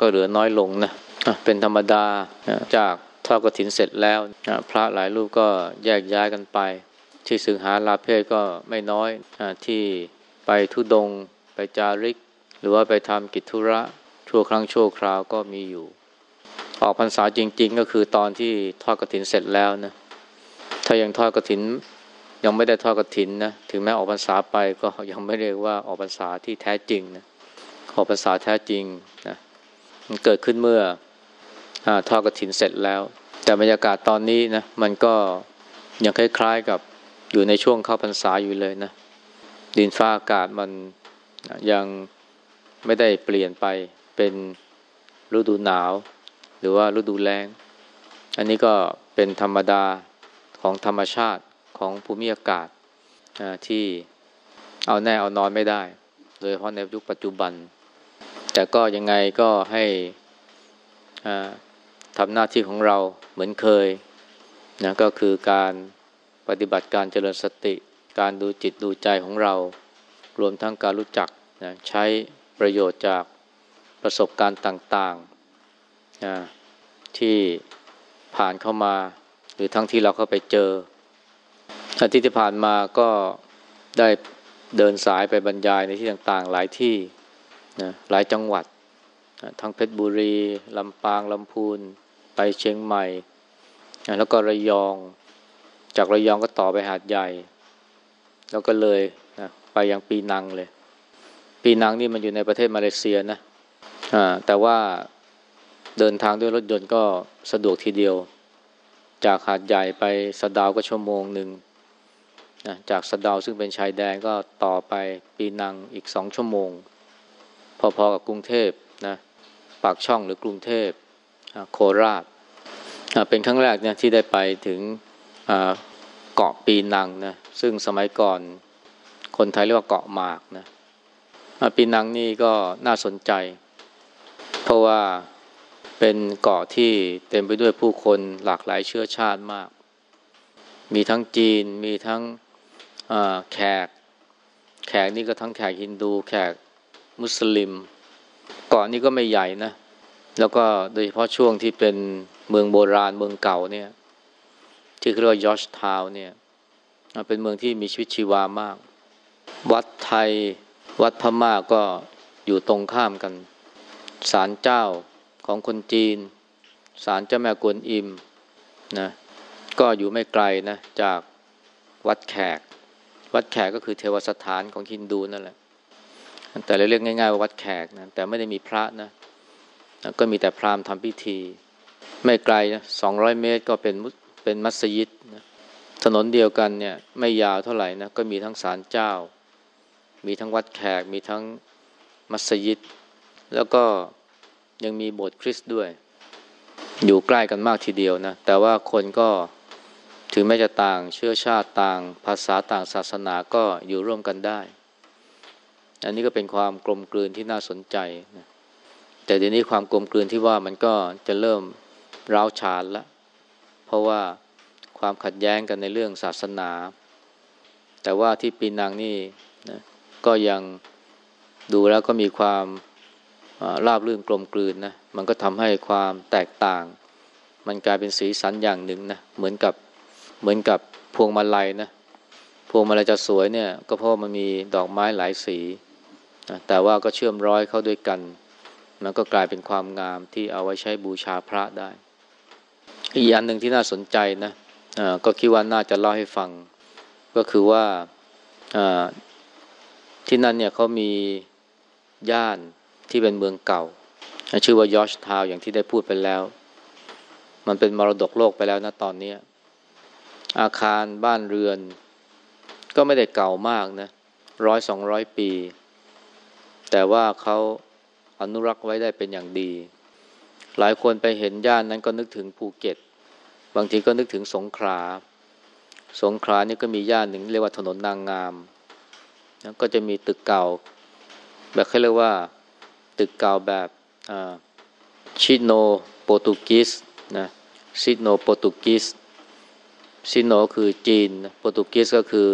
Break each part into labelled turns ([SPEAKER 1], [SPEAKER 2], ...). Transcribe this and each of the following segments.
[SPEAKER 1] ก็เหลือน้อยลงนะเป็นธรรมดาจากทอดกฐินเสร็จแล้ว พระหลายรูปก็แยกย้ายกันไป ที่สึงหาลาเพศก็ไม่น้อยที่ไปทุดง ไปจาริก หรือว่าไปทำกิจธุระชั่วครั้งชั่วคราวก็มีอยู่ ออกพรรษาจริง ๆ ก็คือตอนที่ทอดกฐินเสร็จแล้วนะถ้ายังทอดกฐินยังไม่ได้ทอดกฐินนะถึงแม้ออกพรรษาไปก็ยังไม่เรียกว่าออกพรรษาที่แท้จริงนะออกพรรษาแท้จริงนะ มันเกิดขึ้นเมื่ออทอดกฐินเสร็จแล้ว แต่บรรยากาศตอนนี้นะมันก็ยังคล้ายๆกับอยู่ในช่วงเข้าพรรษาอยู่เลยนะ ดินฟ้าอากาศมันยังไม่ได้เปลี่ยนไปเป็นฤดูหนาว หรือว่าฤดูแล้ง อันนี้ก็เป็นธรรมดาของธรรมชาติของภูมิอากาศที่เอาแน่เอานอนไม่ได้ โดยเฉพาะในยุคปัจจุบัน แต่ก็ยังไงก็ให้ทำหน้าที่ของเราเหมือนเคยนะก็คือการปฏิบัติการเจริญสติ การดูจิตดูใจของเรา รวมทั้งการรู้จักนะใช้ประโยชน์จากประสบการณ์ต่างๆนะที่ผ่านเข้ามา หรือทั้งที่เราเข้าไปเจออาทิตย์ที่ผ่านมาก็ได้เดินสายไปบรรยายในที่ต่างๆ หลายที่ นะหลายจังหวัดทั้งเพชรบุรีลำปางลำพูนไปเชียงใหม่ แล้วก็ระยอง จากระยองก็ต่อไปหาดใหญ่ แล้วก็เลยนะไปยังปีนังเลย ปีนังนี่มันอยู่ในประเทศมาเลเซียนะแต่ว่าเดินทางด้วยรถยนต์ก็สะดวกทีเดียว จากหาดใหญ่ไปสะดาวก็ชั่วโมงหนึ่งนะจากสะดาวซึ่งเป็นชายแดนก็ต่อไปปีนังอีกสองชั่วโมง พอๆกับกรุงเทพนะปากช่องหรือกรุงเทพโคราชเป็นครั้งแรกเนี่ยที่ได้ไปถึงเกาะปีนังนะซึ่งสมัยก่อนคนไทยเรียกว่าเกาะหมากนะปีนังนี่ก็น่าสนใจ เพราะว่าเป็นเกาะที่เต็มไปด้วยผู้คนหลากหลายเชื้อชาติมาก มีทั้งจีนมีทั้งแขก แขกนี่ก็ทั้งแขกฮินดู แขก มุสลิม เกาะนี้ก็ไม่ใหญ่นะ แล้วก็โดยเฉพาะช่วงที่เป็นเมืองโบราณเมืองเก่าเนี่ยที่เรียกว่ายอชทาวเนี่ยเป็นเมืองที่มีชีวิตชีวามาก วัดไทยวัดพม่าก็อยู่ตรงข้ามกันศาลเจ้าของคนจีนศาลเจ้าแม่กวนอิมนะก็อยู่ไม่ไกลนะจากวัดแขก วัดแขกก็คือเทวสถานของฮินดูนั่นแหละ แต่เราเรียกง่ายๆว่าวัดแขกนะแต่ไม่ได้มีพระนะก็มีแต่พราหมณ์ทำพิธี ไม่ไกลนะสองร้อยเมตรก็เป็นเป็นมัสยิดนะถนนเดียวกันเนี่ยไม่ยาวเท่าไหร่นะก็มีทั้งศาลเจ้า มีทั้งวัดแขก มีทั้งมัสยิด แล้วก็ยังมีโบสถ์คริสต์ด้วย อยู่ใกล้กันมากทีเดียวนะแต่ว่าคนก็ถึงแม้จะต่างเชื้อชาติต่างภาษาต่างศาสนาก็อยู่ร่วมกันได้ อันนี้ก็เป็นความกลมกลืนที่น่าสนใจนะแต่เดี๋ยวนี้ความกลมกลืนที่ว่ามันก็จะเริ่มร้าวฉานละเพราะว่าความขัดแย้งกันในเรื่องศาสนา แต่ว่าที่ปีนังนี่นะก็ยังดูแล้วก็มีความราบรื่นกลมกลืนนะมันก็ทำให้ความแตกต่าง มันกลายเป็นสีสันอย่างหนึ่งนะเหมือนกับเหมือนกับพวงมาลัยนะพวงมาลัยจะสวยเนี่ย ก็เพราะมันมีดอกไม้หลายสี แต่ว่าก็เชื่อมร้อยเข้าด้วยกัน มันก็กลายเป็นความงามที่เอาไว้ใช้บูชาพระได้ อีกอันหนึ่งที่น่าสนใจนะก็คิดว่าน่าจะเล่าให้ฟัง ก็คือว่าที่นั่นเนี่ยเขามีย่านที่เป็นเมืองเก่า ชื่อว่ายอชทาวอย่างที่ได้พูดไปแล้ว มันเป็นมรดกโลกไปแล้วนะตอนนี้ อาคารบ้านเรือน ก็ไม่ได้เก่ามากนะร้อยสองร้อยปี แต่ว่าเขาอนุรักษ์ไว้ได้เป็นอย่างดี หลายคนไปเห็นย่านนั้นก็นึกถึงภูเก็ต บางทีก็นึกถึงสงขลา สงขลานี่ก็มีย่านหนึ่งเรียกว่าถนนนางงามก็จะมีตึกเก่า แบบเขาเรียกว่าตึกเก่าแบบชิโนโปรตุกีสนะชิโนโปรตุกีสซิโนคือจีน โปรตุเกสก็คือ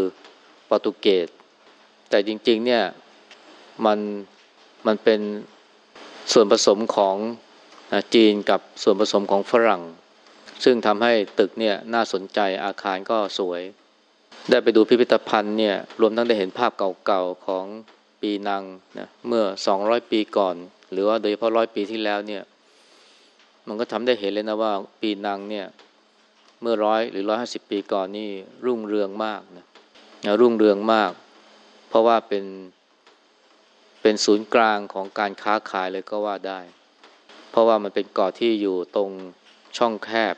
[SPEAKER 1] โปรตุเกสแต่จริงๆเนี่ย มันมันเป็นส่วนผสมของจีนกับส่วนผสมของฝรั่ง ซึ่งทำให้ตึกเนี่ยน่าสนใจอาคารก็สวย ได้ไปดูพิพิธภัณฑ์เนี่ยรวมทั้งได้เห็นภาพเก่าๆของปีนังนะเมื่อ 200 ปีก่อน หรือว่าโดยเฉพาะร้อยปีที่แล้วเนี่ยมันก็ทำได้เห็นเลยนะว่าปีนังเนี่ยเมื่อร้อยหรือร้อยห้าสิบปีก่อนนี่รุ่งเรืองมากนะรุ่งเรืองมาก เพราะว่าเป็น เป็นศูนย์กลางของการค้าขายเลยก็ว่าได้ เพราะว่ามันเป็นเกาะที่อยู่ตรงช่องแคบ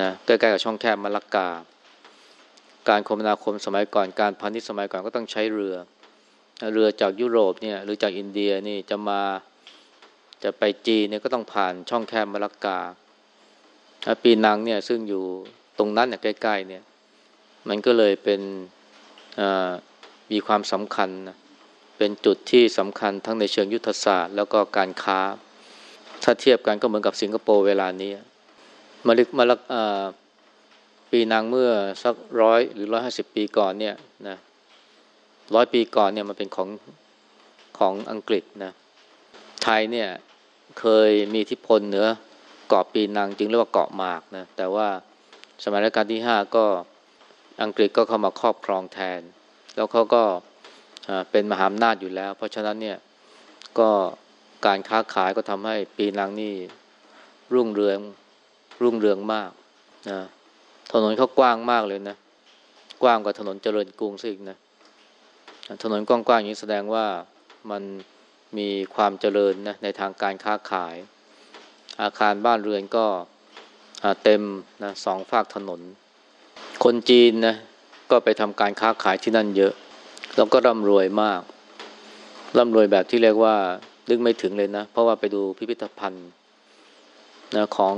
[SPEAKER 1] นะใกล้ๆกับช่องแคบมะละกา การคมนาคมสมัยก่อนการพาณิชย์สมัยก่อนก็ต้องใช้เรือ เรือจากยุโรปเนี่ยหรือจากอินเดียนี่จะมาจะไปจีนเนี่ยก็ต้องผ่านช่องแคบมะละกาปีนังเนี่ยซึ่งอยู่ตรงนั้นเนี่ยใกล้ๆเนี่ยมันก็เลยเป็นมีความสำคัญนะ เป็นจุดที่สำคัญทั้งในเชิงยุทธศาสตร์ แล้วก็การค้า ถ้าเทียบกันก็เหมือนกับสิงคโปร์เวลานี้มาลิกมาลักปีนางเมื่อสักร้อยหรือร้อยห้าสิบปีก่อนเนี่ยนะร้อยปีก่อนเนี่ยมันเป็นของของอังกฤษนะไทยเนี่ยเคยมีทิพลเหนือเกาะปีนังจึงเรียกว่าเกาะหมากนะแต่ว่าสมัยรัชกาลที่ห้าก็อังกฤษก็เข้ามาครอบครองแทน แล้วเขาก็ เป็นมหาอำนาจอยู่แล้ว เพราะฉะนั้นเนี่ยก็การค้าขายก็ทำให้ปีนังนี่รุ่งเรืองรุ่งเรืองมากนะถนนเขากว้างมากเลยนะ กว้างกว่าถนนเจริญกรุงซะอีกนะถนนกว้างๆอย่างนี้แสดงว่ามันมีความเจริญนะในทางการค้าขาย อาคารบ้านเรือนก็เต็มนะสองฝากถนน คนจีนนะก็ไปทำการค้าขายที่นั่นเยอะ แล้วก็ร่ำรวยมาก ร่ำรวยแบบที่เรียกว่าดึงไม่ถึงเลยนะ เพราะว่าไปดูพิพิธภัณฑ์นะของ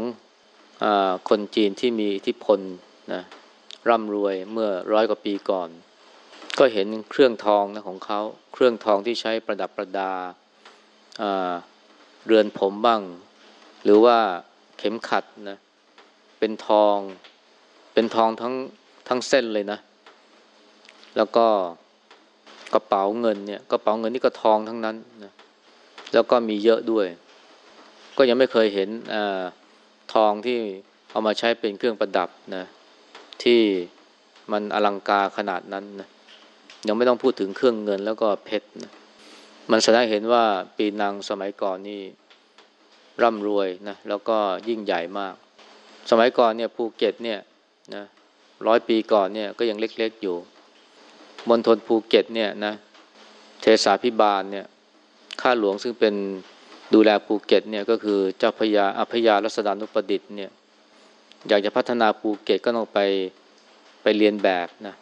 [SPEAKER 1] อคนจีนที่มีอิทธิพลนะร่ำรวยเมื่อร้อยกว่าปีก่อน ก็เห็นเครื่องทองนะของเขาเครื่องทองที่ใช้ประดับประดาเรือนผมบ้าง หรือว่าเข็มขัดนะเป็นทอง เป็นทองทั้งทั้งเส้นเลยนะ แล้วก็ กระเป๋าเงินเนี่ยกระเป๋าเงินนี่ก็ทองทั้งนั้นนะแล้วก็มีเยอะด้วย ก็ยังไม่เคยเห็นอทองที่เอามาใช้เป็นเครื่องประดับนะที่มันอลังการขนาดนั้นนะยังไม่ต้องพูดถึงเครื่องเงินแล้วก็เพชรนะมันแสดงเห็นว่าปีนังสมัยก่อนนี่ร่ำรวยนะแล้วก็ยิ่งใหญ่มาก สมัยก่อนเนี่ยภูเก็ตเนี่ยนะร้อยปีก่อนเนี่ยก็ยังเล็กๆอยู่ มณฑลภูเก็ตเนี่ยนะเทศาภิบาลเนี่ยข้าหลวงซึ่งเป็นดูแลภูเก็ตเนี่ยก็คือเจ้าพระยาพระยารัษฎานุประดิษฐ์เนี่ยอยากจะพัฒนาภูเก็ตก็ต้องไปไปเลียนแบบนะ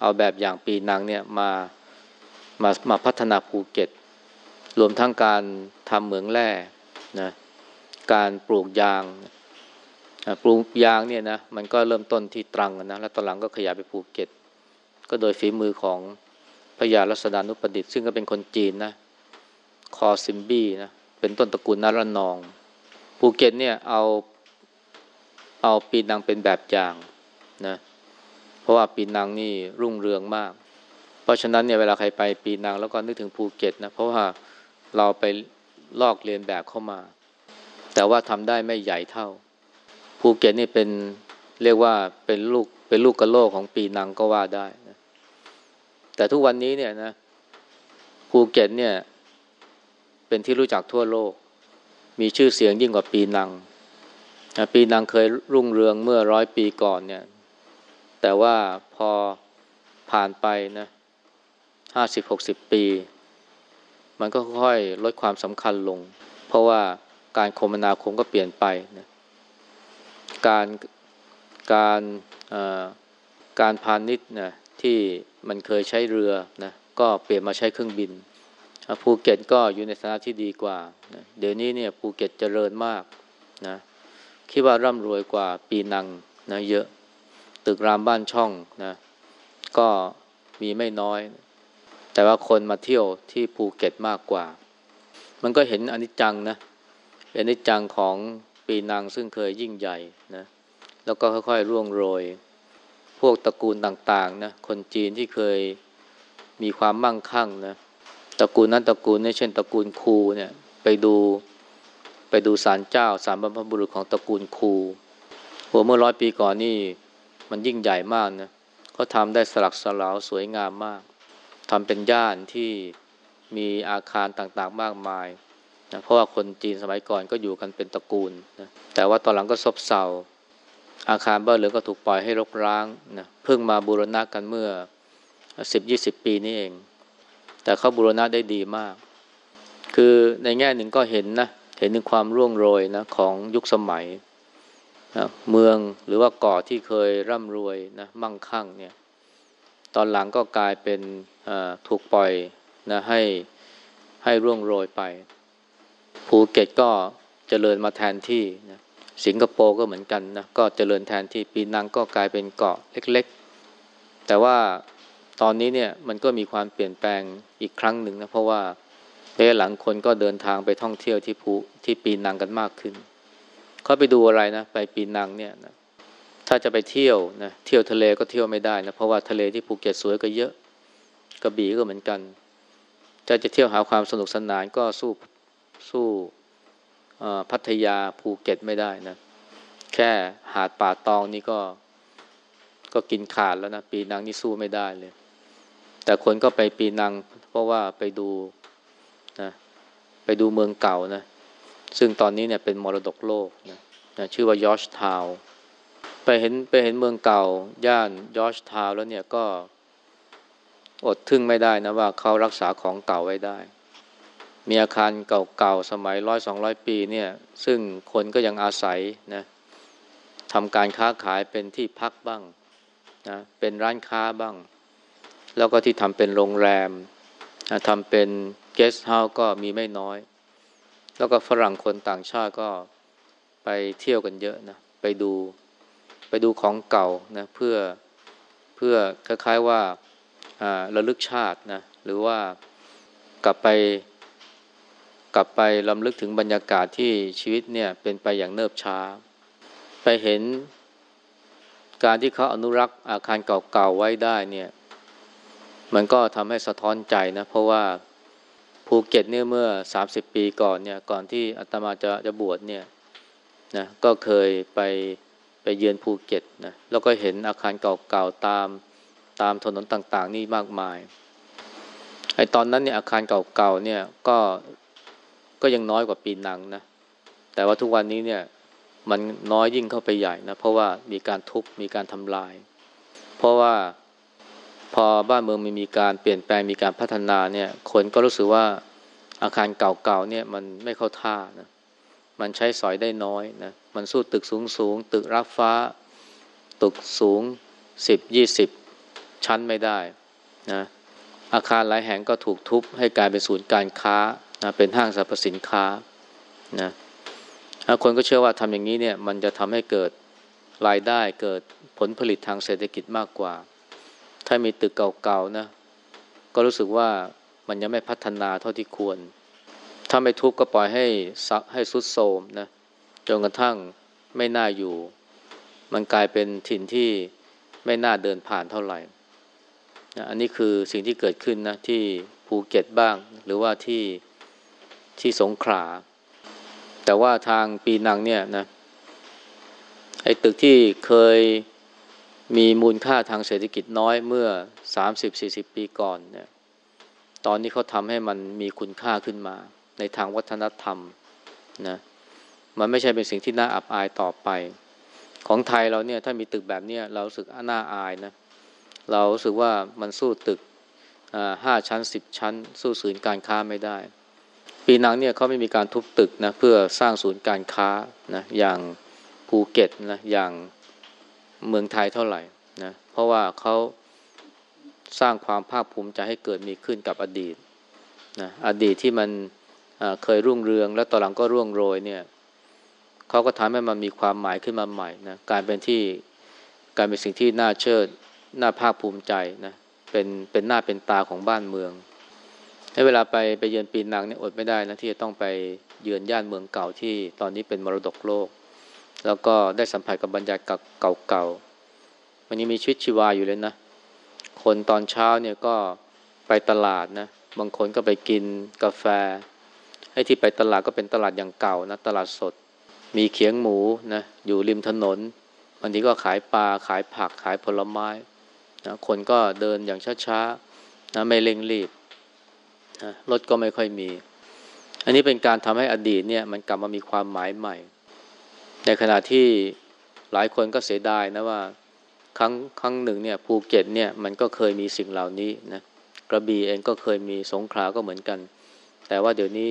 [SPEAKER 1] เอาแบบอย่างปีนังเนี่ยมามามาพัฒนาภูเก็ต รวมทั้งการทำเหมืองแร่นะการปลูกยางปลูกยางเนี่ยนะมันก็เริ่มต้นที่ตรังนะแล้วตอนหลังก็ขยายไปภูเก็ต ก็โดยฝีมือของพญาลัษดานุประดิษฐ์ซึ่งก็เป็นคนจีนนะคอซิมบี้นะเป็นต้นตระกูลนารนอง ภูเก็ตเนี่ยเอาเอาปีนังเป็นแบบอย่างนะเพราะว่าปีนังนี่รุ่งเรืองมาก เพราะฉะนั้นเนี่ยเวลาใครไปปีนังแล้วก็นึกถึงภูเก็ตนะเพราะว่าเราไปลอกเลียนแบบเข้ามา แต่ว่าทำได้ไม่ใหญ่เท่า ภูเก็ตนี่เป็นเรียกว่าเป็นลูกเป็นลูกกระจ๊อกของปีนังก็ว่าได้ แต่ทุกวันนี้เนี่ยนะภูเก็ตเนี่ย เป็นที่รู้จักทั่วโลก มีชื่อเสียงยิ่งกว่าปีนังปีนังเคยรุ่งเรืองเมื่อร้อยปีก่อนเนี่ย แต่ว่าพอผ่านไปนะห้าสิบหกสิบปี มันก็ค่อยลดความสำคัญลง เพราะว่าการคมนาคมก็เปลี่ยนไปนะการการการพาณิชย์นะ ที่มันเคยใช้เรือนะก็เปลี่ยนมาใช้เครื่องบินภูเก็ตก็อยู่ในสถานะที่ดีกว่านะเดี๋ยวนี้เนี่ยภูเก็ตเจริญมากนะคิดว่าร่ำรวยกว่าปีนังนะเยอะตึกรามบ้านช่องนะก็มีไม่น้อย แต่ว่าคนมาเที่ยวที่ภูเก็ตมากกว่า มันก็เห็นอนิจจังนะอนิจจังของปีนังซึ่งเคยยิ่งใหญ่นะแล้วก็ค่อยๆร่วงโรย พวกตระกูลต่างๆนะคนจีนที่เคยมีความมั่งคั่งนะตระกูลนั้นตระกูลนี้เช่นตระกูลคูเนี่ยไปดูไปดูศาลเจ้าศาลบรรพบุรุษของตระกูลคูหัวเมื่อร้อยปีก่อนนี่มันยิ่งใหญ่มากนะเขาทำได้สลักสลาวสวยงามมากทำเป็นย่านที่มีอาคารต่างๆมากมายนะเพราะว่าคนจีนสมัยก่อนก็อยู่กันเป็นตระกูลนะแต่ว่าตอนหลังก็ซบเซา อาคารบ้านเรือนก็ถูกปล่อยให้รกร้างนะเพิ่งมาบูรณะกันเมื่อสิบยี่สิบปีนี้เอง แต่เขาบูรณะได้ดีมาก คือในแง่หนึ่งก็เห็นนะเห็นถึงความร่วงโรยนะของยุคสมัยนะเมืองหรือว่าเกาะที่เคยร่ำรวยนะมั่งคั่งเนี่ยตอนหลังก็กลายเป็นถูกปล่อยนะให้ให้ร่วงโรยไป ภูเก็ตก็เจริญมาแทนที่นะ สิงคโปร์ก็เหมือนกันนะก็เจริญแทนที่ปีนังก็กลายเป็นเกาะเล็กๆ แต่ว่าตอนนี้เนี่ยมันก็มีความเปลี่ยนแปลงอีกครั้งหนึ่งนะเพราะว่าเระหลังคนก็เดินทางไปท่องเที่ยวที่ภูที่ปีนังกันมากขึ้นเขาไปดูอะไรนะไปปีนังเนี่ยนะถ้าจะไปเที่ยวนะเที่ยวทะเลก็เที่ยวไม่ได้นะเพราะว่าทะเลที่ภูเก็ตสวยก็เยอะกระบี่ก็เหมือนกันจะจะเที่ยวหาความสนุกสนานก็สู้สู้ พัทยาภูเก็ตไม่ได้นะ แค่หาดป่าตองนี่ก็ก็กินขาดแล้วนะปีนังนี่สู้ไม่ได้เลย แต่คนก็ไปปีนัง เพราะว่าไปดูนะไปดูเมืองเก่านะ ซึ่งตอนนี้เนี่ยเป็นมรดกโลกนะนะชื่อว่ายอชทาวไปเห็นไปเห็นเมืองเก่า ย่านยอชทาวแล้วเนี่ยก็อดทึ่งไม่ได้นะว่าเขารักษาของเก่าไว้ได้ มีอาคารเก่าๆ สมัยร้อยสองร้อยปีเนี่ย ซึ่งคนก็ยังอาศัยนะทำการค้าขายเป็นที่พักบ้างนะเป็นร้านค้าบ้าง แล้วก็ที่ทำเป็นโรงแรมนะทำเป็นเกสต์เฮาส์ก็มีไม่น้อย แล้วก็ฝรั่งคนต่างชาติก็ไปเที่ยวกันเยอะนะไปดูไปดูของเก่านะเพื่อเพื่อคล้ายๆว่าระลึกชาตินะหรือว่ากลับไป กลับไปรำลึกถึงบรรยากาศที่ชีวิตเนี่ยเป็นไปอย่างเนิบช้า ไปเห็นการที่เขาอนุรักษ์อาคารเก่าๆไว้ได้เนี่ย มันก็ทำให้สะท้อนใจนะ เพราะว่าภูเก็ตเนี่ยเมื่อสามสิบปีก่อนเนี่ย ก่อนที่อาตมาจะจะบวชเนี่ยนะก็เคยไปไปเยือนภูเก็ตนะแล้วก็เห็นอาคารเก่าๆตามตามถนนต่างๆ นี่มากมายไอ้ตอนนั้นเนี่ยอาคารเก่าๆเนี่ยก็ ก็ยังน้อยกว่าปีนังนะ แต่ว่าทุกวันนี้เนี่ย มันน้อยยิ่งเข้าไปใหญ่นะ เพราะว่ามีการทุบมีการทำลาย เพราะว่าพอบ้านเมืองมันมีการเปลี่ยนแปลงมีการพัฒนาเนี่ย คนก็รู้สึกว่าอาคารเก่าๆเนี่ยมันไม่เข้าท่านะมันใช้สอยได้น้อยนะมันสู้ตึกสูงๆตึกรับฟ้า ตึกสูงสิบยี่สิบชั้นไม่ได้นะอาคารหลายแห่งก็ถูกทุบให้กลายเป็นศูนย์การค้า นะเป็นห้างสรรพสินค้านะคนก็เชื่อว่าทำอย่างนี้เนี่ยมันจะทำให้เกิดรายได้เกิดผลผลิตทางเศรษฐกิจมากกว่า ถ้ามีตึกเก่าๆนะก็รู้สึกว่ามันยังไม่พัฒนาเท่าที่ควร ถ้าไม่ทุบก็ปล่อยให้ซักให้สุดโทมนะจนกระทั่งไม่น่าอยู่ มันกลายเป็นถิ่นที่ไม่น่าเดินผ่านเท่าไหร่นะอันนี้คือสิ่งที่เกิดขึ้นนะที่ภูเก็ตบ้างหรือว่าที่ ที่สงขลาแต่ว่าทางปีนังเนี่ยนะไอ้ตึกที่เคยมีมูลค่าทางเศรษฐกิจน้อยเมื่อสามสิบสี่สิบปีก่อนเนี่ย ตอนนี้เขาทำให้มันมีคุณค่าขึ้นมา ในทางวัฒนธรรมนะ มันไม่ใช่เป็นสิ่งที่น่าอับอายต่อไป ของไทยเราเนี่ยถ้ามีตึกแบบนี้เราสึกน่าอายนะ เราสึกว่ามันสู้ตึกห้าชั้นสิบชั้น สู้ศูนย์การค้าไม่ได้ ปีนังเนี่ยเขาไม่มีการทุบตึกนะเพื่อสร้างศูนย์การค้านะอย่างภูเก็ตนะอย่างเมืองไทยเท่าไหร่นะเพราะว่าเขาสร้างความภาคภูมิใจให้เกิดมีขึ้นกับอดีตนะอดีตที่มันเคยรุ่งเรือง แล้วต่อหลังก็ร่วงโรยเนี่ยเขาก็ทำให้มันมีความหมายขึ้นมาใหม่นะการเป็นที่การเป็นสิ่งที่น่าเชิดน่าภาคภูมิใจนะเป็นเป็นหน้าเป็นตาของบ้านเมือง ให้เวลาไปไปเยือนปีนังเนี่ยอดไม่ได้นะที่จะต้องไปเยือนย่านเมืองเก่าที่ตอนนี้เป็นมรดกโลก แล้วก็ได้สัมผัสกับบรรยากาศเก่าๆมันยังมีชีวิตชีวาอยู่เลยนะ คนตอนเช้าเนี่ยก็ไปตลาดนะบางคนก็ไปกินกาแฟไอ้ที่ไปตลาดก็เป็นตลาดอย่างเก่านะตลาดสด มีเขียงหมูนะอยู่ริมถนนบางทีก็ขายปลาขายผักขายผลไม้นะคนก็เดินอย่างช้าๆนะไม่เร่งรีบ นะรถก็ไม่ค่อยมี อันนี้เป็นการทำให้อดีตเนี่ย มันกลับมามีความหมายใหม่ ในขณะที่หลายคนก็เสียดายนะว่า ครั้งครั้งหนึ่งเนี่ยภูเก็ตเนี่ยมันก็เคยมีสิ่งเหล่านี้นะกระบี่เองก็เคยมีสงขลาก็เหมือนกัน แต่ว่าเดี๋ยวนี้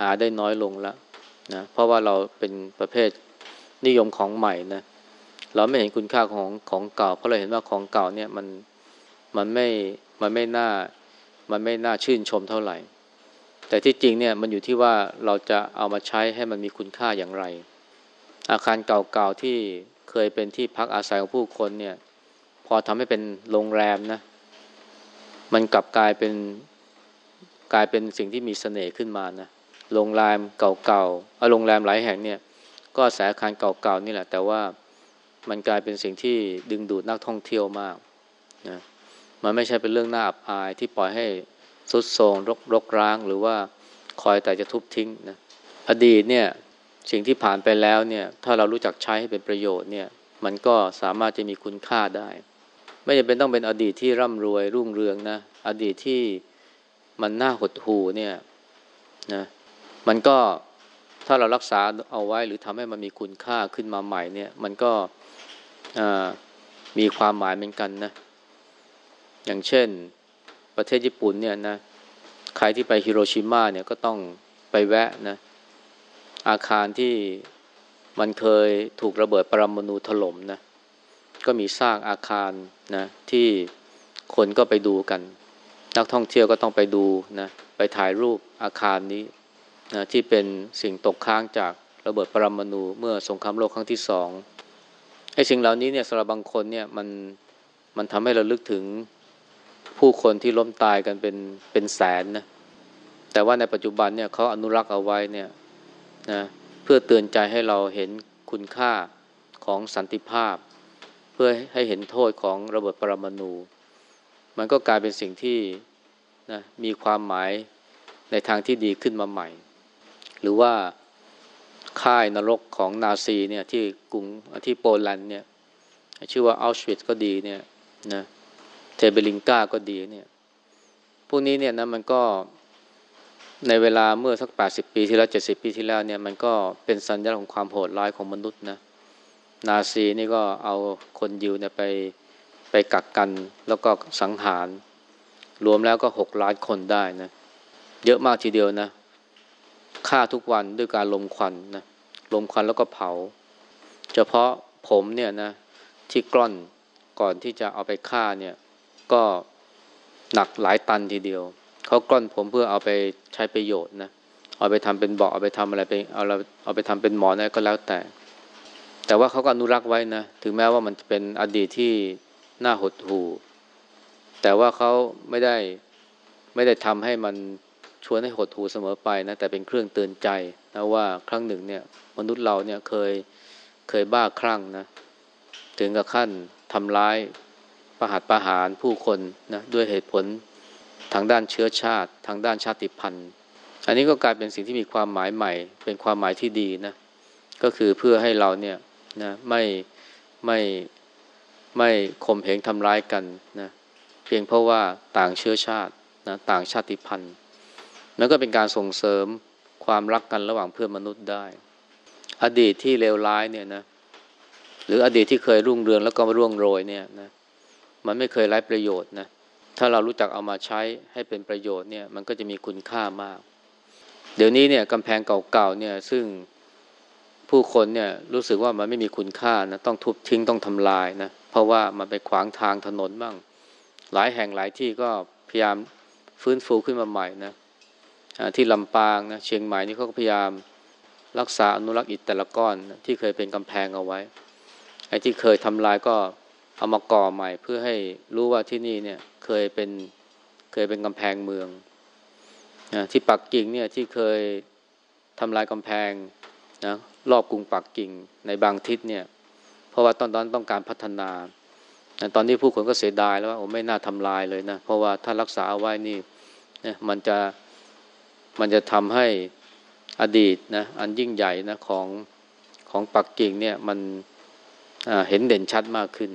[SPEAKER 1] หาได้น้อยลงแล้วนะเพราะว่าเราเป็นประเภทนิยมของใหม่นะเราไม่เห็นคุณค่าของของเก่า เพราะเราเห็นว่าของเก่าเนี่ยมันมันไม่มันไม่น่า มันไม่น่าชื่นชมเท่าไหร่ แต่ที่จริงเนี่ยมันอยู่ที่ว่าเราจะเอามาใช้ให้มันมีคุณค่าอย่างไร อาคารเก่าๆที่เคยเป็นที่พักอาศัยของผู้คนเนี่ย พอทำให้เป็นโรงแรมนะ มันกลับกลายเป็นกลายเป็นสิ่งที่มีเสน่ห์ขึ้นมานะโรงแรมเก่าๆเอาโรงแรมหลายแห่งเนี่ย ก็อาศัยอาคารเก่าๆนี่แหละ แต่ว่ามันกลายเป็นสิ่งที่ดึงดูดนักท่องเที่ยวมากนะ มันไม่ใช่เป็นเรื่องน่าอับอายที่ปล่อยให้สุดโทรมรกรกร้าง หรือว่าคอยแต่จะทุบทิ้งนะอดีตเนี่ยสิ่งที่ผ่านไปแล้วเนี่ยถ้าเรารู้จักใช้ให้เป็นประโยชน์เนี่ยมันก็สามารถจะมีคุณค่าได้ ไม่จำเป็นต้องเป็นอดีตที่ร่ำรวยรุ่งเรืองนะอดีตที่มันน่าหดหู่เนี่ยนะมันก็ถ้าเรารักษาเอาไว้หรือทำให้มันมีคุณค่าขึ้นมาใหม่เนี่ยมันก็มีความหมายเหมือนกันนะ อย่างเช่น ประเทศญี่ปุ่นเนี่ยนะใครที่ไปฮิโรชิมาเนี่ยก็ต้องไปแวะนะอาคารที่มันเคยถูกระเบิดปรมาณูถล่มนะก็มีสร้างอาคารนะที่คนก็ไปดูกัน นักท่องเที่ยวก็ต้องไปดูนะไปถ่ายรูปอาคารนี้นะที่เป็นสิ่งตกค้างจากระเบิดปรมาณูเมื่อสงครามโลกครั้งที่สองไอ้สิ่งเหล่านี้เนี่ยสำหรับบางคนเนี่ยมันมันทำให้เราลึกถึง ผู้คนที่ล้มตายกันเป็นเป็นแสนนะแต่ว่าในปัจจุบันเนี่ยเขาอนุรักษ์เอาไว้เนี่ยนะเพื่อเตือนใจให้เราเห็นคุณค่าของสันติภาพ เพื่อให้เห็นโทษของระเบิดปรมาณูมันก็กลายเป็นสิ่งที่นะมีความหมายในทางที่ดีขึ้นมาใหม่ หรือว่าค่ายนรกของนาซีเนี่ยที่กรุงที่โปแลนด์เนี่ยชื่อว่าอัลชวิตก็ดีเนี่ยนะเเทเบลิงกาก็ดีเนี่ยพวกนี้เนี่ยนะมันก็ในเวลาเมื่อสักแปดสิบปีที่แล้วเจ็ดสิบปีที่แล้วเนี่ยมันก็เป็นสัญญาของความโหดร้ายของมนุษย์นะนาซีนี่ก็เอาคนยิวเนี่ยไปไปกักกันแล้วก็สังหาร รวมแล้วก็หกล้านคนได้นะเยอะมากทีเดียวนะฆ่าทุกวันด้วยการลมควันนะลมควันแล้วก็เผา เฉพาะผมเนี่ยนะที่กล้อนก่อนที่จะเอาไปฆ่าเนี่ย ก็หนักหลายตันทีเดียว เขากล้อนผมเพื่อเอาไปใช้ประโยชน์นะเอาไปทำเป็นเบาะเอาไปทำอะไรไปเอาเอาไปทำเป็นหมอนอะไรก็แล้วแต่ แต่ว่าเขาก็อนุรักษ์ไว้นะถึงแม้ว่ามันจะเป็นอดีตที่น่าหดหู่ แต่ว่าเขาไม่ได้ไม่ได้ทำให้มันชวนให้หดหู่เสมอไปนะแต่เป็นเครื่องเตือนใจนะว่าครั้งหนึ่งเนี่ยมนุษย์เราเนี่ยเคยเคยบ้าคลั่งนะถึงกับขั้นทำร้าย ประหัตประหารผู้คนนะด้วยเหตุผลทางด้านเชื้อชาติ ทางด้านชาติพันธุ์ อันนี้ก็กลายเป็นสิ่งที่มีความหมายใหม่ เป็นความหมายที่ดีนะก็คือเพื่อให้เราเนี่ยนะไม่ไม่ไม่ข่มเหงทำร้ายกันนะเพียงเพราะว่าต่างเชื้อชาตินะต่างชาติพันธุ์มันก็เป็นการส่งเสริมความรักกันระหว่างเพื่อนมนุษย์ได้ อดีตที่เลวร้ายเนี่ยนะหรืออดีตที่เคยรุ่งเรืองแล้วก็ร่วงโรยเนี่ยนะ มันไม่เคยไร้ประโยชน์นะถ้าเรารู้จักเอามาใช้ให้เป็นประโยชน์เนี่ยมันก็จะมีคุณค่ามาก เดี๋ยวนี้เนี่ยกำแพงเก่าๆเนี่ยซึ่งผู้คนเนี่ยรู้สึกว่ามันไม่มีคุณค่านะต้องทุบทิ้งต้องทำลายนะเพราะว่ามันไปขวางทางถนนบ้างหลายแห่งหลายที่ก็พยายามฟื้นฟูขึ้นมาใหม่นะที่ลำปางนะเชียงใหม่นี่เขาก็พยายามรักษาอนุรักษ์อิฐแต่ละก้อนนะที่เคยเป็นกำแพงเอาไว้ไอ้ที่เคยทำลายก็ เอามาก่อใหม่เพื่อให้รู้ว่าที่นี่เนี่ยเคยเป็นเคยเป็นกำแพงเมืองนะที่ปักกิ่งเนี่ยที่เคยทำลายกำแพงนะรอบกรุงปักกิ่งในบางทิศเนี่ย เพราะว่าตอนนั้นต้องการพัฒนาตอนนี้ผู้คนก็เสียดายแล้วว่าโอ้ไม่น่าทำลายเลยนะเพราะว่าถ้ารักษาเอาไว้นี่นมันจะมันจะทำให้อดีตนะอันยิ่งใหญ่นะของของปักกิ่งเนี่ยมันเห็นเด่นชัดมากขึ้น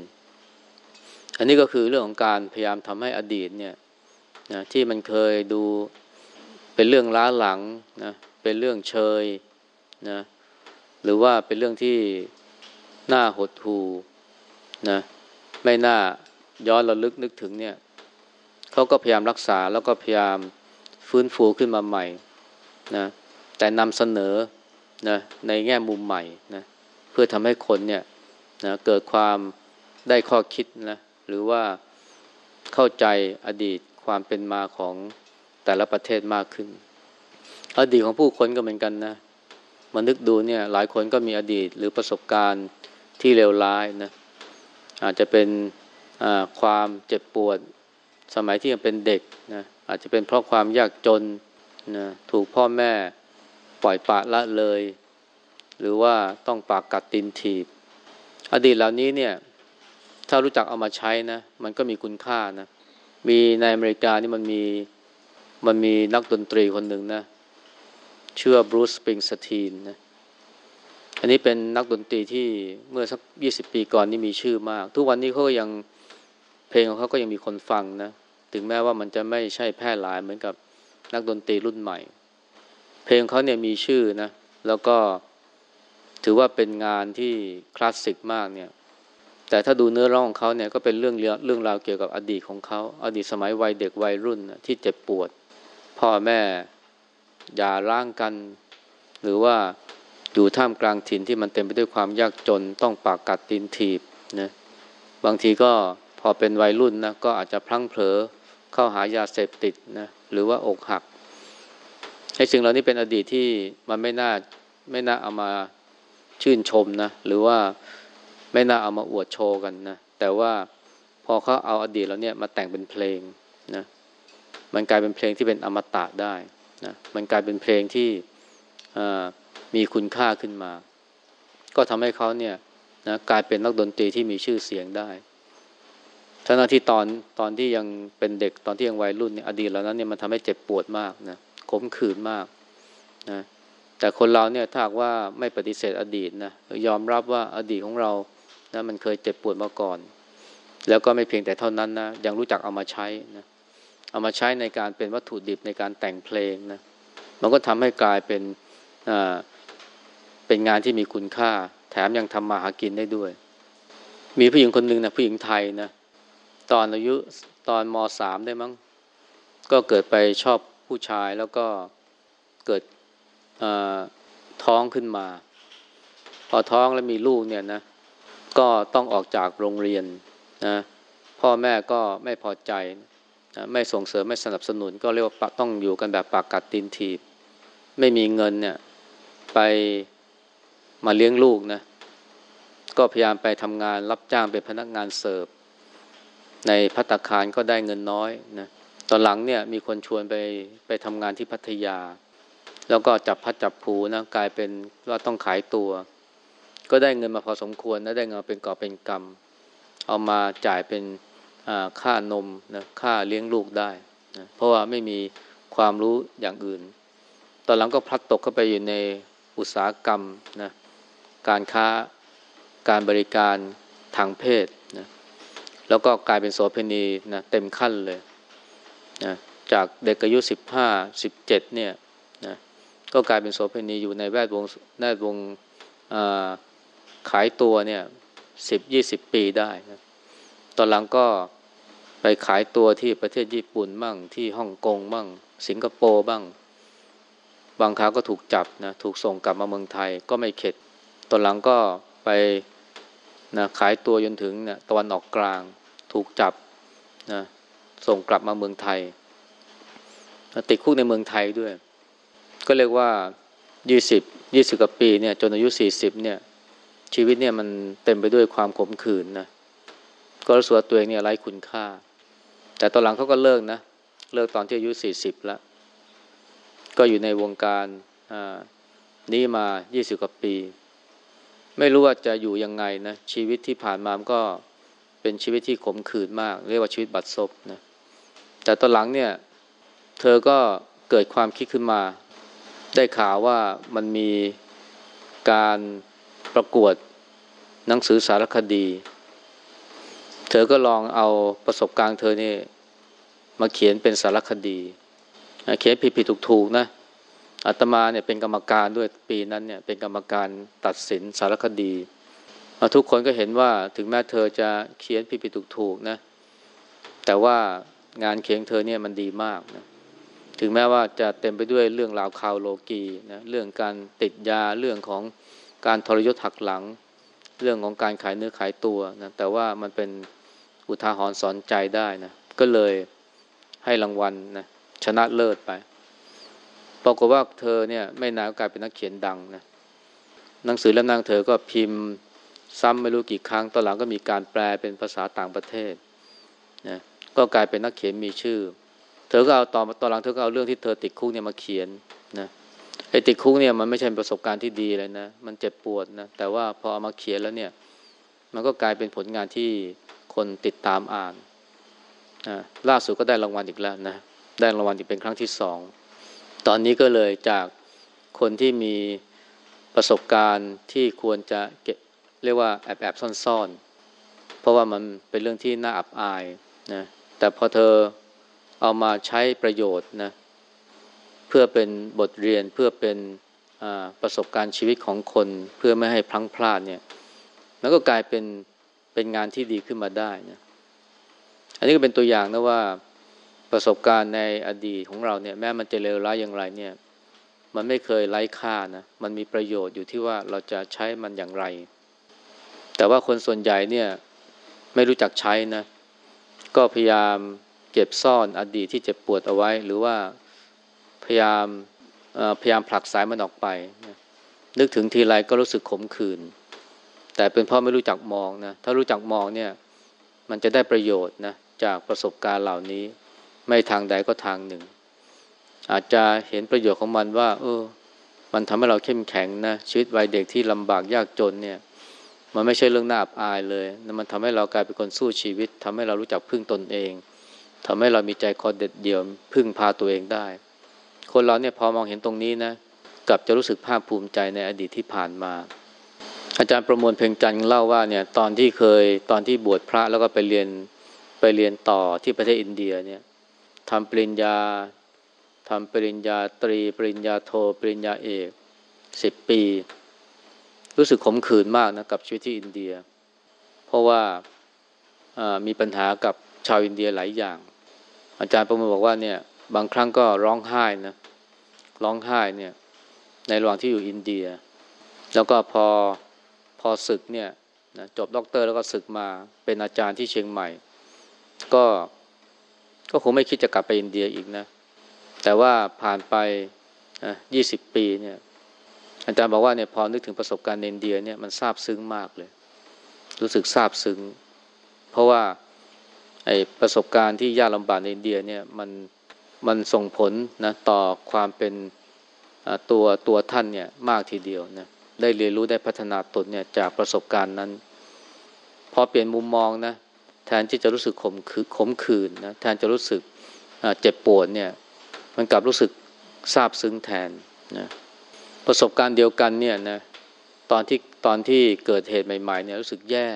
[SPEAKER 1] อันนี้ก็คือเรื่องของการพยายามทำให้อดีตเนี่ยนะที่มันเคยดูเป็นเรื่องล้าหลังนะเป็นเรื่องเชยนะหรือว่าเป็นเรื่องที่น่าหดหูนะไม่น่าย้อนระลึกนึกถึงเนี่ยเขาก็พยายามรักษาแล้วก็พยายามฟื้นฟูขึ้นมาใหม่นะแต่นำเสนอนะในแง่มุมใหม่นะเพื่อทำให้คนเนี่ยนะเกิดความได้ข้อคิดนะ หรือว่าเข้าใจอดีตความเป็นมาของแต่ละประเทศมากขึ้น อดีตของผู้คนก็เหมือนกันนะมานึกดูเนี่ยหลายคนก็มีอดีตหรือประสบการณ์ที่เลวร้ายนะอาจจะเป็นความเจ็บปวดสมัยที่ยังเป็นเด็กนะอาจจะเป็นเพราะความยากจนนะถูกพ่อแม่ปล่อยปะละเลย หรือว่าต้องปากกัดตินถีบ อดีตเหล่านี้เนี่ย ถ้ารู้จักเอามาใช้นะ มันก็มีคุณค่านะ มีในอเมริกานี่มันมีมันมีนักดนตรีคนหนึ่งนะชื่อบรูซสปริงสตีนนะ อันนี้เป็นนักดนตรีที่เมื่อสักยี่สิบปีก่อนนี่มีชื่อมาก ทุกวันนี้เขาก็ยังเพลงของเขาก็ยังมีคนฟังนะ ถึงแม้ว่ามันจะไม่ใช่แพร่หลายเหมือนกับนักดนตรีรุ่นใหม่ เพลงเขาเนี่ยมีชื่อนะ แล้วก็ถือว่าเป็นงานที่คลาสสิกมากเนี่ย แต่ถ้าดูเนื้อร้องของเขาเนี่ยก็เป็นเรื่องเรื่องราวเกี่ยวกับอดีตของเขาอดีตสมัยวัยเด็กวัยรุ่นที่เจ็บปวด พ่อแม่อย่าร้างกัน หรือว่าอยู่ท่ามกลางถิ่นที่มันเต็มไปด้วยความยากจนต้องปากกัดตีนถีบนะบางทีก็พอเป็นวัยรุ่นนะก็อาจจะพลั้งเผลอเข้าหายาเสพติดนะหรือว่าอกหักไอ้สิ่งเหล่านี้เป็นอดีตที่มันไม่น่าไม่น่าเอามาชื่นชมนะหรือว่า ไม่น่าเอามาอวดโชว์กันนะ แต่ว่าพอเขาเอาอดีตแล้วเนี่ยมาแต่งเป็นเพลงนะมันกลายเป็นเพลงที่เป็นอมตะได้นะมันกลายเป็นเพลงที่มีคุณค่าขึ้นมา ก็ทำให้เขาเนี่ยนะกลายเป็นนักดนตรีที่มีชื่อเสียงได้ทั้งที่ตอนตอนที่ยังเป็นเด็กตอนที่ยังวัยรุ่นเนี่ยอดีตเหล่านั้นเนี่ยมันทำให้เจ็บปวดมากนะขมขื่นมากนะแต่คนเราเนี่ยถ้าว่าไม่ปฏิเสธอดีตนะยอมรับว่าอดีตของเรา นะมันเคยเจ็บปวดมาก่อน แล้วก็ไม่เพียงแต่เท่านั้นนะยังรู้จักเอามาใช้นะเอามาใช้ในการเป็นวัตถุดิบในการแต่งเพลงนะมันก็ทำให้กลายเป็นอ่าเป็นงานที่มีคุณค่า แถมยังทำมาหากินได้ด้วย มีผู้หญิงคนหนึ่งนะผู้หญิงไทยนะตอนอายุตอนมสามได้มั้งก็เกิดไปชอบผู้ชายแล้วก็เกิดท้องขึ้นมา พอท้องแล้วมีลูกเนี่ยนะ ก็ต้องออกจากโรงเรียนนะพ่อแม่ก็ไม่พอใจนะไม่ส่งเสริมไม่สนับสนุน ก็เรียกว่าต้องอยู่กันแบบปากกัดตีนถีบ ไม่มีเงินเนี่ยไปมาเลี้ยงลูกนะก็พยายามไปทำงานรับจ้างเป็นพนักงานเสิร์ฟในพัตคารก็ได้เงินน้อยนะตอนหลังเนี่ยมีคนชวนไปไปทำงานที่พัทยา แล้วก็จับพัดจับผูนะกลายเป็นว่าต้องขายตัว ก็ได้เงินมาพอสมควรนะได้เงินเป็นก่อเป็นกรรม เอามาจ่ายเป็นค่านมนะค่าเลี้ยงลูกได้นะเพราะว่าไม่มีความรู้อย่างอื่น ตอนหลังก็พลัดตกเข้าไปอยู่ในอุตสาหกรรมนะการค้าการบริการทางเพศนะแล้วก็กลายเป็นโสเภณีนะเต็มขั้นเลยนะจากเด็กอายุสิบห้าสิบเจ็ดเนี่ยนะก็กลายเป็นโสเภณีอยู่ในแวดวงแวดวงอ่า ขายตัวเนี่ยสิบยี่สิบปีได้นะตอนหลังก็ไปขายตัวที่ประเทศญี่ปุ่นบ้างที่ฮ่องกงบ้าง สิงคโปร์บ้าง บางครั้งก็ถูกจับนะถูกส่งกลับมาเมืองไทยก็ไม่เข็ด ตอนหลังก็ไปนะขายตัวจนถึงนะตะวันออกกลาง ถูกจับนะส่งกลับมาเมืองไทย ติดคุกในเมืองไทยด้วย ก็เรียกว่ายี่สิบยี่สิบกว่าปีเนี่ยจนอายุสี่สิบเนี่ย ชีวิตเนี่ยมันเต็มไปด้วยความขมขื่นนะก็รู้สึกว่าตัวเองเนี่ยไร้คุณค่า แต่ตอนหลังเขาก็เลิกนะ เลิกตอนที่อายุสี่สิบแล้วก็อยู่ในวงการนี้มายี่สิบกว่าปี ไม่รู้ว่าจะอยู่ยังไงนะชีวิตที่ผ่านมามันก็เป็นชีวิตที่ขมขื่นมาก เรียกว่าชีวิตบัดซบนะแต่ตอนหลังเนี่ย เธอก็เกิดความคิดขึ้นมา ได้ข่าวว่ามันมีการ ประกวดหนังสือสารคดี เธอก็ลองเอาประสบการณ์เธอเนี่ยมาเขียนเป็นสารคดี เขียนผิดๆถูกๆนะอาตมาเนี่ยเป็นกรรมการด้วยปีนั้นเนี่ยเป็นกรรมการตัดสินสารคดี ทุกคนก็เห็นว่าถึงแม้เธอจะเขียนผิดๆถูกๆนะ แต่ว่างานเขียนเธอเนี่ยมันดีมากนะถึงแม้ว่าจะเต็มไปด้วยเรื่องราวข่าวโลกีนะเรื่องการติดยาเรื่องของ การทรยศหักหลัง เรื่องของการขายเนื้อขายตัวนะแต่ว่ามันเป็นอุทาหรณ์สอนใจได้นะก็เลยให้รางวัลนะชนะเลิศไปปรากฏว่าเธอเนี่ยไม่นานก็กลายเป็นนักเขียนดังนะหนังสือเล่มนั้นเธอก็พิมพ์ซ้ำไม่รู้กี่ครั้งตอนหลังก็มีการแปลเป็นภาษาต่างประเทศนะก็กลายเป็นนักเขียนมีชื่อ เธอก็เอาตอนตอนหลังเธอก็เอาเรื่องที่เธอติดคุกเนี่ยมาเขียนนะ ไอ้ติดคุกเนี่ยมันไม่ใช่ประสบการณ์ที่ดีเลยนะ มันเจ็บปวดนะ แต่ว่าพอเอามาเขียนแล้วเนี่ย มันก็กลายเป็นผลงานที่คนติดตามอ่านนะล่าสุดก็ได้รางวัลอีกแล้วนะ ได้รางวัลอีกเป็นครั้งที่สอง ตอนนี้ก็เลยจากคนที่มีประสบการณ์ที่ควรจะเก็บเรียกว่าแอบแอบซ่อนๆ เพราะว่ามันเป็นเรื่องที่น่าอับอายนะ แต่พอเธอเอามาใช้ประโยชน์นะ เพื่อเป็นบทเรียนเพื่อเป็นประสบการณ์ชีวิตของคนเพื่อไม่ให้พลั้งพลาดเนี่ยมันก็กลายเป็นเป็นงานที่ดีขึ้นมาได้นะอันนี้ก็เป็นตัวอย่างนะว่าประสบการณ์ในอดีตของเราเนี่ยแม้มันจะเลวร้ายอย่างไรเนี่ยมันไม่เคยไร้ค่านะมันมีประโยชน์อยู่ที่ว่าเราจะใช้มันอย่างไร แต่ว่าคนส่วนใหญ่เนี่ยไม่รู้จักใช้นะก็พยายามเก็บซ่อนอดีตที่เจ็บปวดเอาไว้ หรือว่า ยายามพยายามผลักสายมันออกไปนะนึกถึงทีไรก็รู้สึกขมขื่นแต่เป็นเพราะไม่รู้จักมองนะถ้ารู้จักมองเนี่ยมันจะได้ประโยชน์นะจากประสบการณ์เหล่านี้ ไม่ทางใดก็ทางหนึ่ง อาจจะเห็นประโยชน์ของมันว่า เออ มันทำให้เราเข้มแข็งนะชีวิตวัยเด็กที่ลำบากยากจนเนี่ย มันไม่ใช่เรื่องน่าอับอายเลยนะมันทำให้เรากลายเป็นคนสู้ชีวิตทำให้เรารู้จักพึ่งตนเองทำให้เรามีใจคอเด็ดเดี่ยวพึ่งพาตัวเองได้ คนเราเนี่ยพอมองเห็นตรงนี้นะกลับจะรู้สึกภาคภูมิใจในอดีตที่ผ่านมา อาจารย์ประมวลเพ่งจันทร์เล่าว่าเนี่ยตอนที่เคยตอนที่บวชพระแล้วก็ไปเรียนไปเรียนต่อที่ประเทศอินเดียเนี่ยทำปริญญาทำปริญญาตรี ปริญญาโทปริญญาเอกสิบปี รู้สึกขมขื่นมากนะกับชีวิตที่อินเดีย เพราะว่ามีปัญหากับชาวอินเดียหลายอย่าง อาจารย์ประมวลบอกว่าเนี่ย บางครั้งก็ร้องไห้นะร้องไห้เนี่ย ในระหว่างที่อยู่อินเดีย แล้วก็พอพอสึกเนี่ยนะจบด็อกเตอร์แล้วก็สึกมาเป็นอาจารย์ที่เชียงใหม่ ก็ก็คงไม่คิดจะกลับไปอินเดียอีกนะ แต่ว่าผ่านไปยี่สิบปีเนี่ย อาจารย์บอกว่าเนี่ยพอนึกถึงประสบการณ์ในอินเดียเนี่ยมันซาบซึ้งมากเลย รู้สึกซาบซึ้ง เพราะว่าไอประสบการณ์ที่ยากลำบากในอินเดียเนี่ยมัน มันส่งผลนะต่อความเป็นตัวตัวท่านเนี่ยมากทีเดียวนะได้เรียนรู้ได้พัฒนาตนเนี่ยจากประสบการณ์นั้น พอเปลี่ยนมุมมองนะแทนที่จะรู้สึกขมคือขมขื่นนะแทนจะรู้สึกเจ็บปวดเนี่ยมันกลับรู้สึกซาบซึ้งแทนนะประสบการณ์เดียวกันเนี่ยนะตอนที่ตอนที่เกิดเหตุใหม่ๆเนี่ยรู้สึกแย่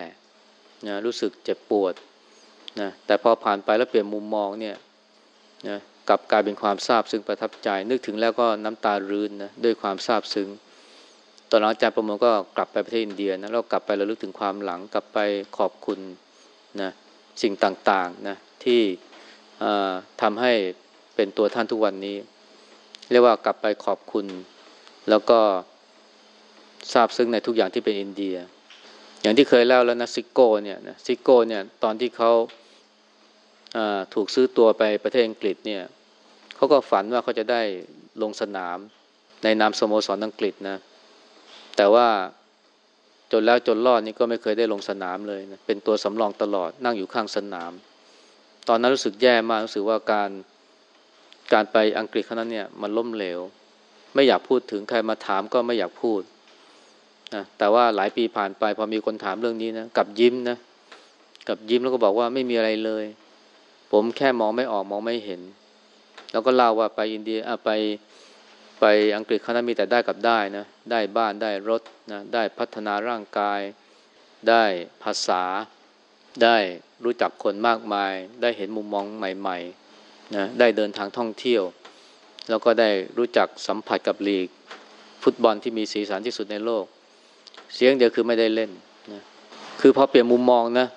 [SPEAKER 1] นะรู้สึกเจ็บปวดนะแต่พอผ่านไปแล้วเปลี่ยนมุมมองเนี่ยนะ กลับกลายเป็นความซาบซึ้งประทับใจ นึกถึงแล้วก็น้ำตารืนนะด้วยความซาบซึ้งตอนหลังอาจารย์ประมวลก็กลับไปประเทศอินเดียนะแล้วกลับไประลึกถึงความหลังกลับไปขอบคุณนะสิ่งต่างๆนะที่ทำให้เป็นตัวท่านทุกวันนี้ เรียกว่ากลับไปขอบคุณ แล้วก็ทราบซึ้งในทุกอย่างที่เป็นอินเดีย อย่างที่เคยเล่าแล้วนะซิโก้เนี่ยนะซิโก้เนี่ยตอนที่เขา ถูกซื้อตัวไปประเทศอังกฤษเนี่ยเขาก็ฝันว่าเขาจะได้ลงสนามในนามสโมสรอังกฤษนะ แต่ว่าจนแล้วจนรอดนี่ก็ไม่เคยได้ลงสนามเลยนะเป็นตัวสำรองตลอดนั่งอยู่ข้างสนาม ตอนนั้นรู้สึกแย่มากรู้สึกว่าการการไปอังกฤษครั้งนั้นเนี่ยมันล้มเหลว ไม่อยากพูดถึงใครมาถามก็ไม่อยากพูดนะแต่ว่าหลายปีผ่านไปพอมีคนถามเรื่องนี้นะกับยิ้มนะกับยิ้มแล้วก็บอกว่าไม่มีอะไรเลย ผมแค่มองไม่ออกมองไม่เห็น แล้วก็เล่าว่าไปอินเดียไปไปอังกฤษเขานั้นมีแต่ได้กับได้นะได้บ้านได้รถนะได้พัฒนาร่างกาย ได้ภาษา ได้รู้จักคนมากมาย ได้เห็นมุมมองใหม่ๆนะได้เดินทางท่องเที่ยว แล้วก็ได้รู้จักสัมผัสกับลีก ฟุตบอลที่มีสีสันที่สุดในโลก เสียงเดียวคือไม่ได้เล่นนะคือพอเปลี่ยนมุมมองนะ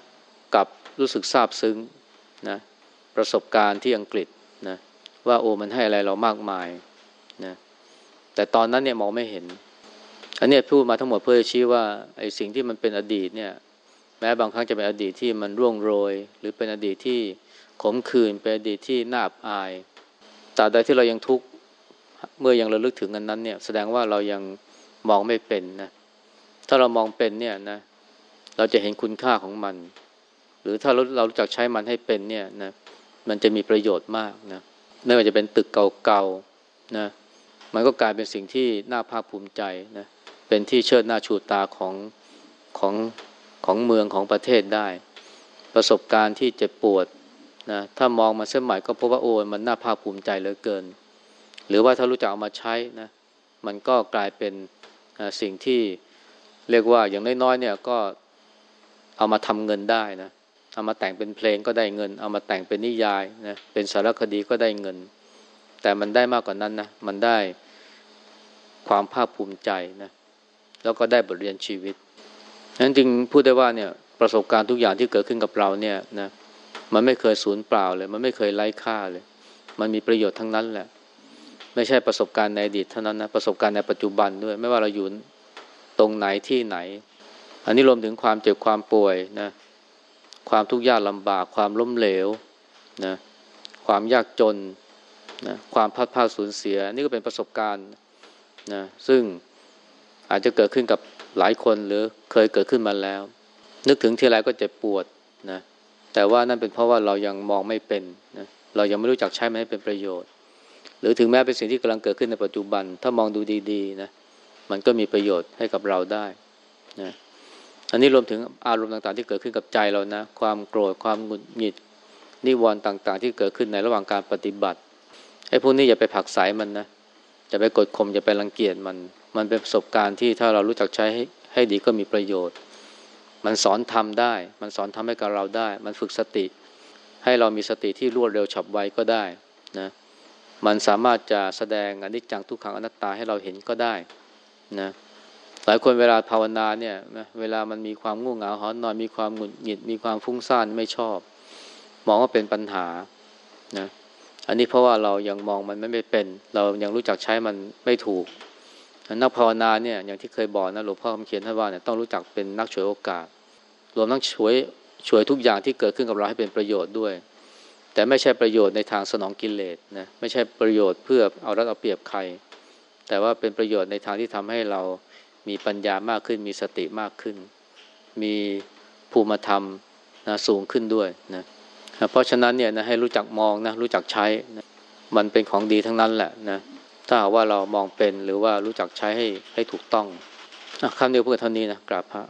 [SPEAKER 1] กับรู้สึกซาบซึ้งนะ ประสบการณ์ที่อังกฤษนะว่าโอ้มันให้อะไรเรามากมายนะแต่ตอนนั้นเนี่ยมองไม่เห็น อันนี้พูดมาทั้งหมดเพื่อชี้ว่าไอ้สิ่งที่มันเป็นอดีตเนี่ย แม้บางครั้งจะเป็นอดีตที่มันร่วงโรย หรือเป็นอดีตที่ขมขื่นเป็นอดีตที่น่าอับอายตราบใดที่เรายังทุกข์เมื่อยังระลึกถึงอันนั้นเนี่ย แสดงว่าเรายังมองไม่เป็นนะถ้าเรามองเป็นเนี่ยนะเราจะเห็นคุณค่าของมัน หรือถ้าเราเรารู้จักใช้มันให้เป็นเนี่ยนะ มันจะมีประโยชน์มากนะไม่ว่าจะเป็นตึกเก่าๆนะมันก็กลายเป็นสิ่งที่น่าภาคภูมิใจนะเป็นที่เชิดหน้าชูตาของของของเมืองของประเทศได้ ประสบการณ์ที่เจ็บปวดนะถ้ามองมาเส้นใหม่ก็พบว่าโอ้มันน่าภาคภูมิใจเหลือเกิน หรือว่าถ้ารู้จักเอามาใช้นะมันก็กลายเป็นสิ่งที่เรียกว่าอย่างน้อยๆเนี่ยก็เอามาทำเงินได้นะ เอามาแต่งเป็นเพลงก็ได้เงิน เอามาแต่งเป็นนิยายนะเป็นสารคดีก็ได้เงิน แต่มันได้มากกว่านั้นนะมันได้ความภาคภูมิใจนะแล้วก็ได้บทเรียนชีวิตนั้นจึงพูดได้ว่าเนี่ยประสบการณ์ทุกอย่างที่เกิดขึ้นกับเราเนี่ยนะมันไม่เคยสูญเปล่าเลย มันไม่เคยไร้ค่าเลย มันมีประโยชน์ทั้งนั้นแหละ ไม่ใช่ประสบการณ์ในอดีตเท่านั้นนะประสบการณ์ในปัจจุบันด้วย ไม่ว่าเราอยู่ตรงไหนที่ไหน อันนี้รวมถึงความเจ็บความป่วยนะ ความทุกข์ยากลำบาก ความล้มเหลวนะความยากจนนะความพัดพาสูญเสีย นี่ก็เป็นประสบการณ์นะซึ่งอาจจะเกิดขึ้นกับหลายคนหรือเคยเกิดขึ้นมาแล้ว นึกถึงทีไรก็เจ็บปวดนะแต่ว่านั่นเป็นเพราะว่าเรายังมองไม่เป็นนะเรายังไม่รู้จักใช้มันให้เป็นประโยชน์ หรือถึงแม้เป็นสิ่งที่กำลังเกิดขึ้นในปัจจุบัน ถ้ามองดูดีๆนะมันก็มีประโยชน์ให้กับเราได้นะ อันนี้รวมถึงอารมณ์ต่างๆ ที่เกิดขึ้นกับใจเรานะ ความโกรธความหงุดหงิดนิวรณ์ต่างๆ ที่เกิดขึ้นในระหว่างการปฏิบัติไอ้พวกนี้อย่าไปผักสายมันนะจะไปกดข่มอย่าไปรังเกียจมัน มันเป็นประสบการณ์ที่ถ้าเรารู้จักใช้ให้ให้ดีก็มีประโยชน์ มันสอนทำได้ มันสอนทำให้กับเราได้ มันฝึกสติ ให้เรามีสติที่รวดเร็วฉับไวก็ได้นะมันสามารถจะแสดงอนิจจังทุกขังอนัตตาให้เราเห็นก็ได้นะ หลายคนเวลาภาวนาเนี่ยนะเวลามันมีความง่วงเหงาหอนนอนมีความหงุดหงิดมีความฟุ้งซ่านไม่ชอบ มองว่าเป็นปัญหานะอันนี้เพราะว่าเรายังมองมันไม่เป็น เรายังรู้จักใช้มันไม่ถูกนักภาวนาเนี่ยอย่างที่เคยบอกนะหลวงพ่อคำเขียนท่านว่าเนี่ยต้องรู้จักเป็นนักฉวยโอกาส รวมทั้งช่วยช่วยทุกอย่างที่เกิดขึ้นกับเราให้เป็นประโยชน์ด้วย แต่ไม่ใช่ประโยชน์ในทางสนองกิเลสนะไม่ใช่ประโยชน์เพื่อเอารัดเอาเปรียบใคร แต่ว่าเป็นประโยชน์ในทางที่ทำให้เรา มีปัญญามากขึ้น มีสติมากขึ้น มีภูมิธรรมนะสูงขึ้นด้วยนะเพราะฉะนั้นเนี่ยนะให้รู้จักมองนะรู้จักใช้นะมันเป็นของดีทั้งนั้นแหละนะถ้าว่าเรามองเป็นหรือว่ารู้จักใช้ให้ให้ถูกต้องคำเดียวเพื่อเท่านี้นะกราบพระ